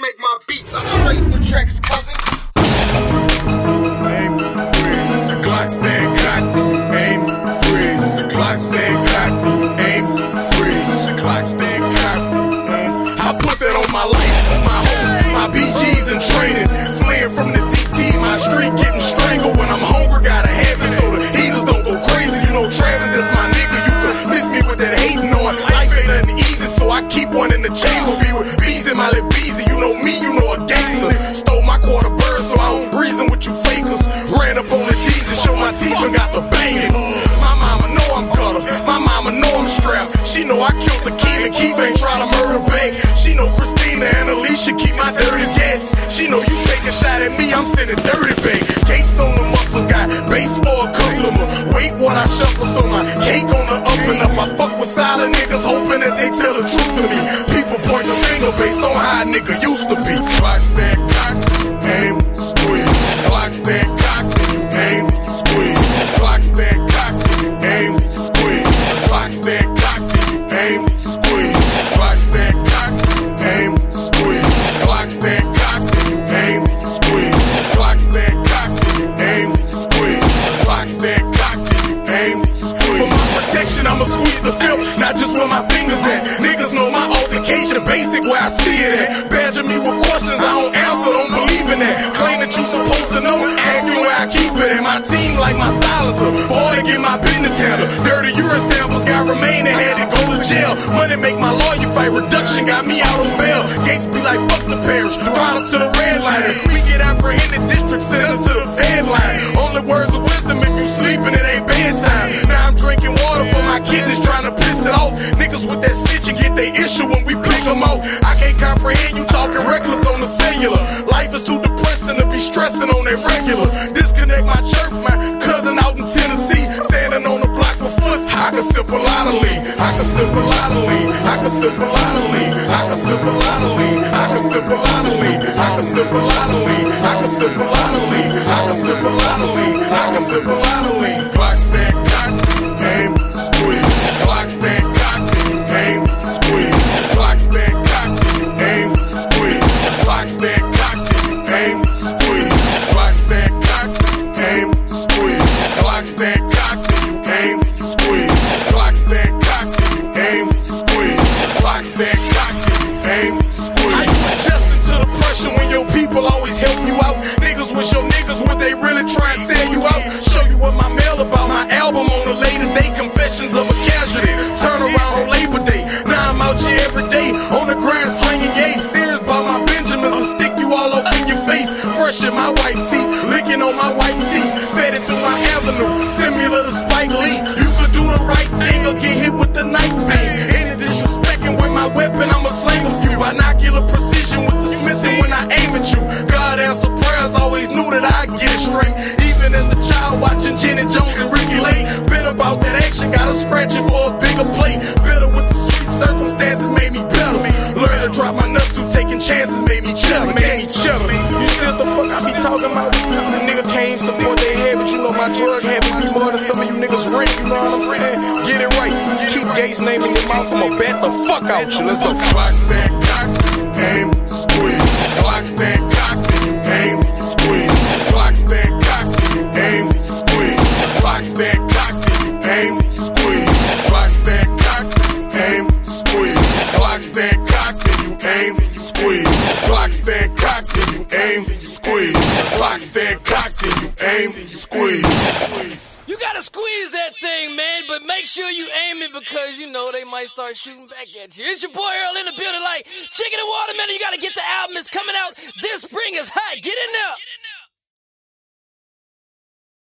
make Ran up on the D's and show my teeth and got the banging. My mama know I'm gutter. My mama know I'm strapped. She know I killed the kid and Keith ain't try to murder bank. She know Christina and Alicia keep my dirty gats. She know you take a shot at me, I'm sending dirty back. Gates on the muscle, got base for a customer. Wait what I shuffle, so my cake on the up. I fuck with silent niggas, hoping that they tell the truth to me. People point the finger based on how a nigga used Cocked, aim, squeeze. For my protection, I'ma squeeze the film, not just where my fingers at. Niggas know my altercation, basic where I see it at. Badger me with questions, I don't answer, don't believe in that. Claim that you supposed to know, ask me where I keep it. And my team like my silencer, boy to get my business handled. Dirty urine samples got remain and had to go to jail. Money make my lawyer fight, reduction got me out on bail. Gates be like, fuck the parish, up to the red. If we get apprehended, district send us to the fed line. Only words sip a lot of lean. I can sip a lot of lean. I can sip a lot of lean. I can sip a lot of lean. I can sip a lot of lean. I can sip a lot of lean. I can sip a lot of lean. I can sip a lot of lean. Glock stand cocked, aim, squeeze. Glock stand cocked, aim, squeeze. Glock stand cocked, aim, squeeze. Glock stand cocked, aim, squeeze. Glock stand cocked, aim, squeeze. Glock stand cocked, aim, squeeze. How you to the pressure when your people always help you out? Niggas wish your niggas would they really try and sell you out? Show you what my mail about my album on a later day. Confessions of About? The nigga came support they head, but you know my drug habit be more than some of you niggas rent. You know what I'm saying? Get it right. Keep Gates name in your mouth, I'ma bat the fuck out you. Let's go. Glock stand cocked, aim, squeeze. Glock stand cocked, aim, squeeze. Glock stand cocked, aim, squeeze. Glock stand cocked, aim, squeeze. Glock stand cocked, aim, squeeze. Glock stand cocked, squeeze. You gotta squeeze that thing, man, but make sure you aim it because you know they might start shooting back at you. It's your boy Earl in the building, like chicken and watermelon. You gotta get the album. It's coming out this spring. It's hot. Get in there.